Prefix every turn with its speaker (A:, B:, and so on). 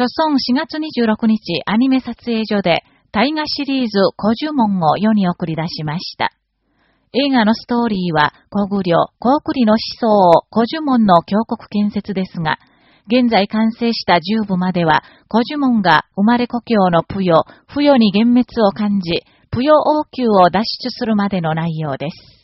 A: ソソン4月26日アニメ撮影所で大河シリーズ古樹門を世に送り出しました。映画のストーリーは、古具領、高栗の思想を、古樹門の峡谷建設ですが、現在完成した10部までは、古樹門が生まれ故郷のプヨ、不与に幻滅を感じ、プヨ王宮を脱出するまでの内容です。